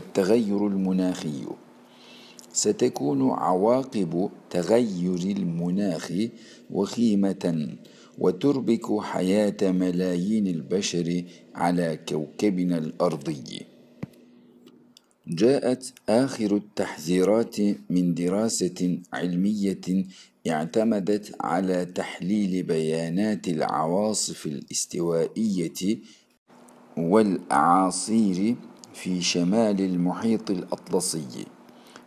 التغير المناخي. ستكون عواقب تغير المناخ وخيمة وتربك حياة ملايين البشر على كوكبنا الأرضي. جاءت آخر التحذيرات من دراسة علمية اعتمدت على تحليل بيانات العواصف الاستوائية والأعاصير في شمال المحيط الأطلسي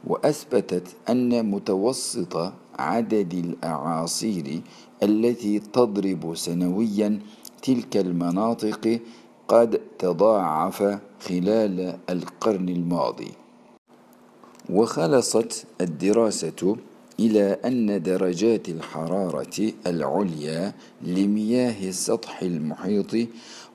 وأثبتت أن متوسط عدد الأعاصير التي تضرب سنويا تلك المناطق قد تضاعف خلال القرن الماضي. وخلصت الدراسة إلى أن درجات الحرارة العليا لمياه سطح المحيط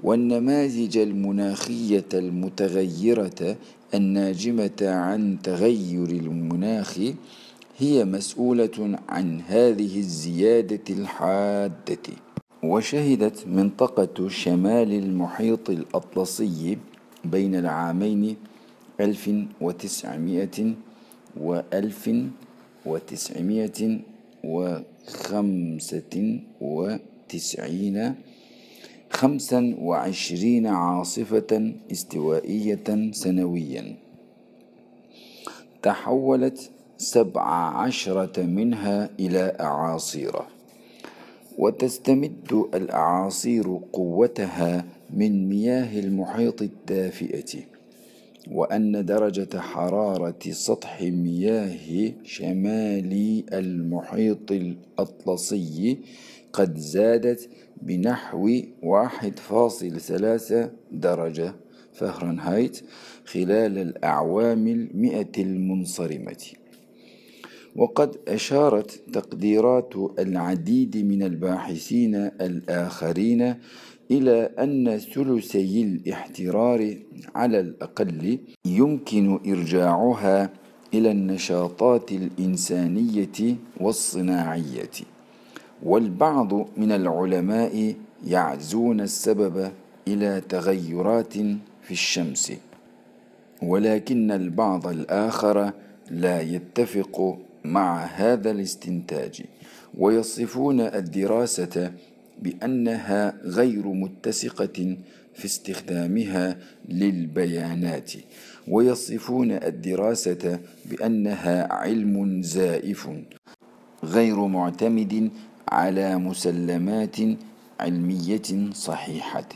والنماذج المناخية المتغيرة الناجمة عن تغير المناخ هي مسؤولة عن هذه الزيادة الحادة. وشهدت منطقة شمال المحيط الأطلسي بين العامين ألف وتسعمائة وألف وتسعمائة وخمسة وتسعين خمسا وعشرين عاصفة استوائية سنويا. تحولت سبع عشرة منها إلى أعاصير وتستمد الأعاصير قوتها من مياه المحيط الدافئة. وأن درجة حرارة سطح مياه شمال المحيط الأطلسي قد زادت بنحو واحد فاصل ثلاثة درجة فهرنهايت خلال الأعوام المئة المنصرمة. وقد أشارت تقديرات العديد من الباحثين الآخرين إلى أن ثلثي الاحترار على الأقل يمكن إرجاعها إلى النشاطات الإنسانية والصناعية. والبعض من العلماء يعزون السبب إلى تغيرات في الشمس. ولكن البعض الآخر لا يتفق مع هذا الاستنتاج ويصفون الدراسة بأنها غير متسقة في استخدامها للبيانات ويصفون الدراسة بأنها علم زائف غير معتمد على مسلمات علمية صحيحة.